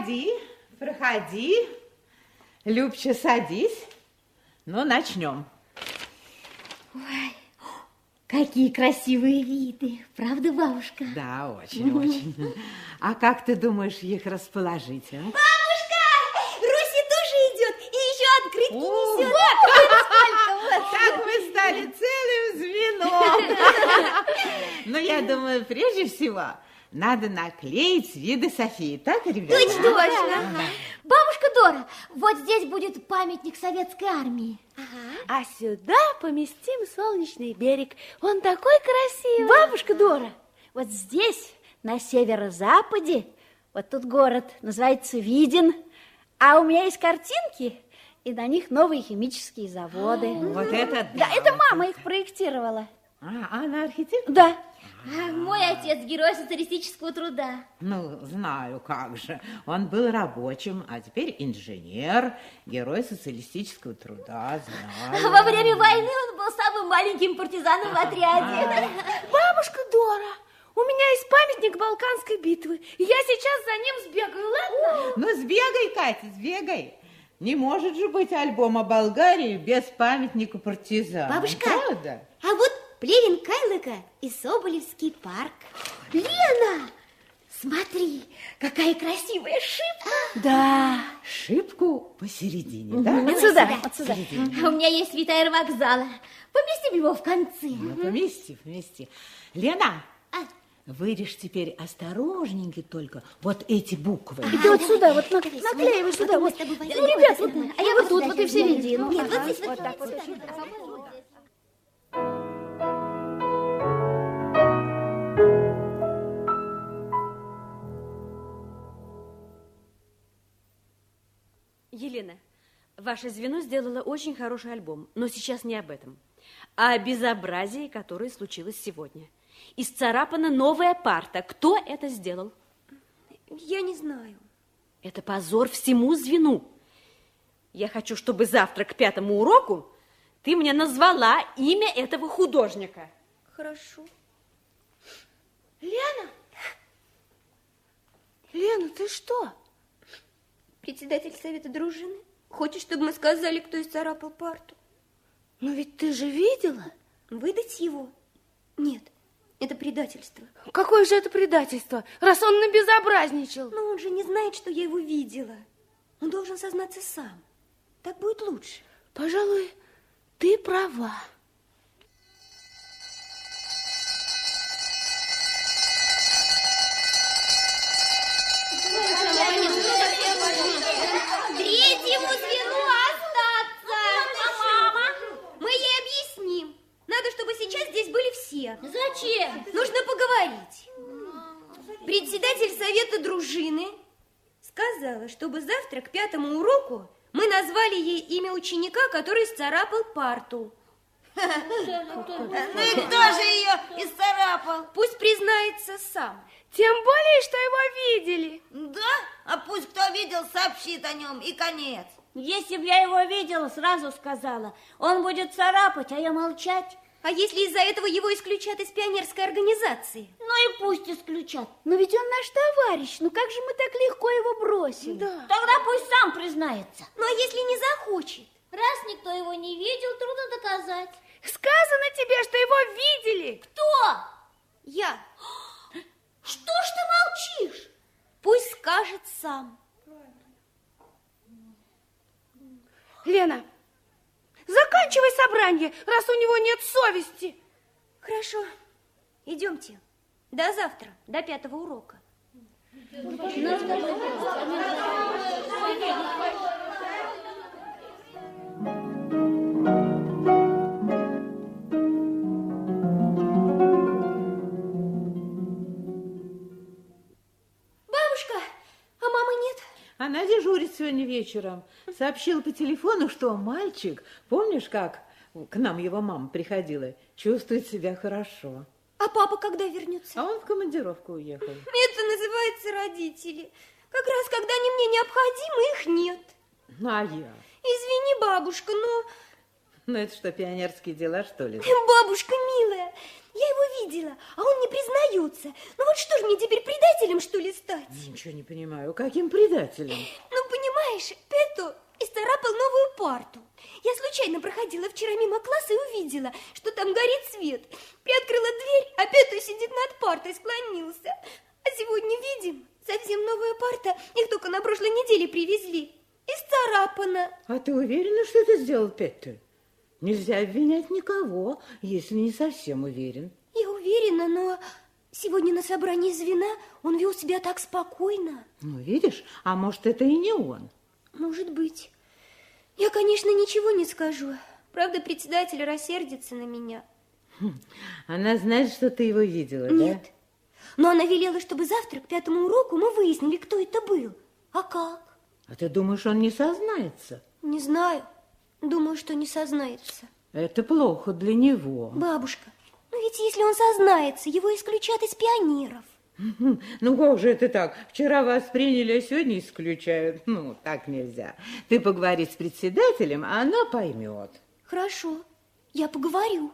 Проходи, проходи. Любча, садись. Ну, начнем. Ой, какие красивые виды. Правда, бабушка? Да, очень, очень. А как ты думаешь их расположить, а? Бабушка! Руси тоже идет и еще открытки несет. Вот. Так мы стали целым звеном. Но я думаю, прежде всего, надо наклеить виды Софии. Так, ребята? Точно, точно. Бабушка Дора, вот здесь будет памятник советской армии. А сюда поместим солнечный берег. Он такой красивый. Бабушка Дора, вот здесь, на северо-западе, вот тут город, называется Виден. А у меня есть картинки, и на них новые химические заводы. Вот это Да, это мама их проектировала. А, она архитектор? Да. А, Мой отец герой социалистического труда. Ну, знаю, как же. Он был рабочим, а теперь инженер, герой социалистического труда, знаю. Во время войны он был самым маленьким партизаном в отряде. Бабушка Дора, у меня есть памятник Балканской битвы, я сейчас за ним сбегаю, ладно? Ну, сбегай, Катя, сбегай. Не может же быть альбом о Болгарии без памятника партизан. Бабушка. Правда? А вот плевен Кайлыка и Соболевский парк. Лена, смотри, какая красивая шипка. Да. Шибку посередине, да? Вот сюда, вот сюда. У меня есть свит аэровокзала. Поместим его в конце. Ну, помести, помести. Лена, А, вырежь теперь осторожненько только вот эти буквы. И ты вот сюда, вот на- наклеивай сюда. вот Ну, ребят, вот а я вот тут, вот и в середину. Нет, вот здесь, вот так вот. А ваше звено сделало очень хороший альбом, но сейчас не об этом, а о безобразии, которое случилось сегодня. Исцарапана новая парта. Кто это сделал? Я не знаю. Это позор всему звену. Я хочу, чтобы завтра к пятому уроку ты мне назвала имя этого художника. Хорошо. Лена? Лена, ты что? Председатель совета дружины хочет, чтобы мы сказали, кто исцарапал парту. Но ведь ты же видела? Выдать его? Нет, это предательство. Какое же это предательство, раз он набезобразничал? Но он же не знает, что я его видела. Он должен сознаться сам. Так будет лучше. Пожалуй, ты права. Третьему звену остаться. Мама, Мы ей объясним. Надо, чтобы сейчас здесь были все. Зачем? Нужно поговорить. Председатель совета дружины сказала, чтобы завтра к пятому уроку мы назвали ей имя ученика, который сцарапал парту. Ну и кто же ее исцарапал? Пусть признается сам. Тем более, что его видели. Да? А пусть кто видел, сообщит о нем, и конец. Если б я его видела, сразу сказала. Он будет царапать, а я молчать. А если из-за этого его исключат из пионерской организации? Ну и пусть исключат. Но ведь он наш товарищ, ну как же мы так легко его бросим? Да. Тогда пусть сам признается. Ну а если не захочет? Раз никто его не видел, трудно доказать. Сказано тебе, что его видели. Кто? Я. Что ж ты молчишь? Пусть скажет сам. Лена, заканчивай собрание, раз у него нет совести. Хорошо, идемте. До завтра, до пятого урока. Дежурит сегодня вечером. Сообщила по телефону, что мальчик, помнишь, как к нам его мама приходила, чувствует себя хорошо. А папа когда вернется? А он в командировку уехал. Это называется родители. Как раз когда они мне необходимы, их нет. Ну, а я? Извини, бабушка, но... Ну, это что, пионерские дела, что ли? Бабушка милая, Я его видела, а он не признается. Ну вот что ж мне теперь предателем, что ли, стать? Ничего не понимаю, каким предателем? Ну, понимаешь, Пету исцарапал новую парту. Я случайно проходила вчера мимо класса и увидела, что там горит свет. Приоткрыла дверь, а Пету сидит над партой, склонился. А сегодня видим, совсем новая парта, их только на прошлой неделе привезли. Исцарапана. А ты уверена, что это сделал Петте? Нельзя обвинять никого, если не совсем уверен. Я уверена, но сегодня на собрании звена он вел себя так спокойно. Ну, видишь, а может, это и не он. Может быть. Я, конечно, ничего не скажу. Правда, председатель рассердится на меня. Она знает, что ты его видела, Нет. да? Но она велела, чтобы завтра к пятому уроку мы выяснили, кто это был. А как? А ты думаешь, он не сознается? Не знаю. Думаю, что не сознается. Это плохо для него. Бабушка, ну ведь если он сознается, его исключат из пионеров. Ну, как же это так? Вчера вас приняли, а сегодня исключают. Ну, так нельзя. Ты поговори с председателем, а она поймет. Хорошо, я поговорю.